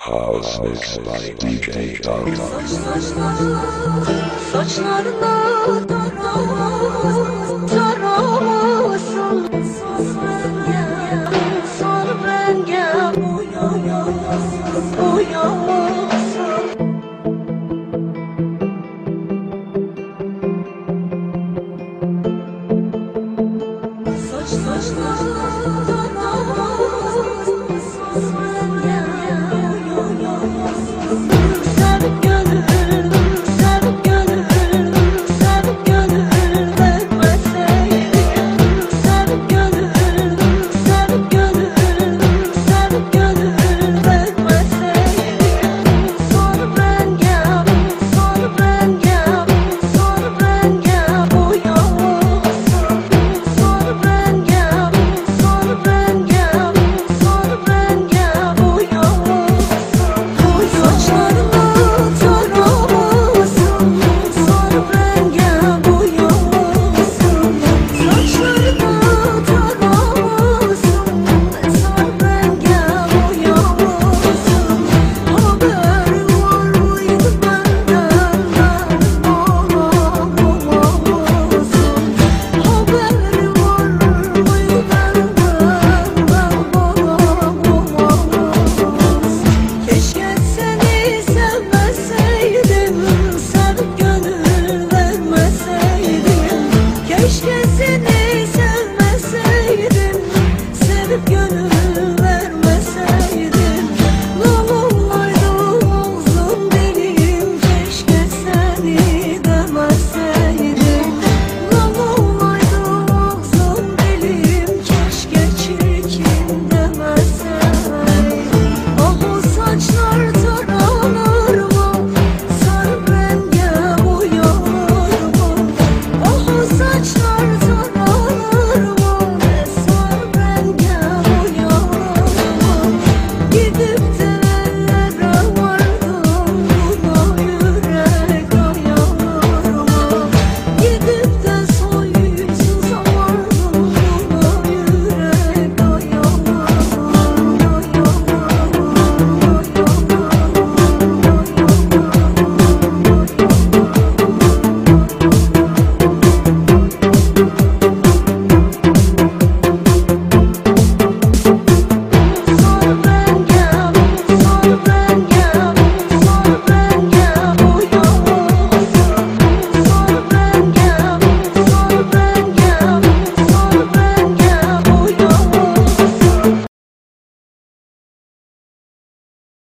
House Mix by DJ Dark. Saçlarına taramasın Son renge boyamasın Boyamasın Saç saçlarına taramasın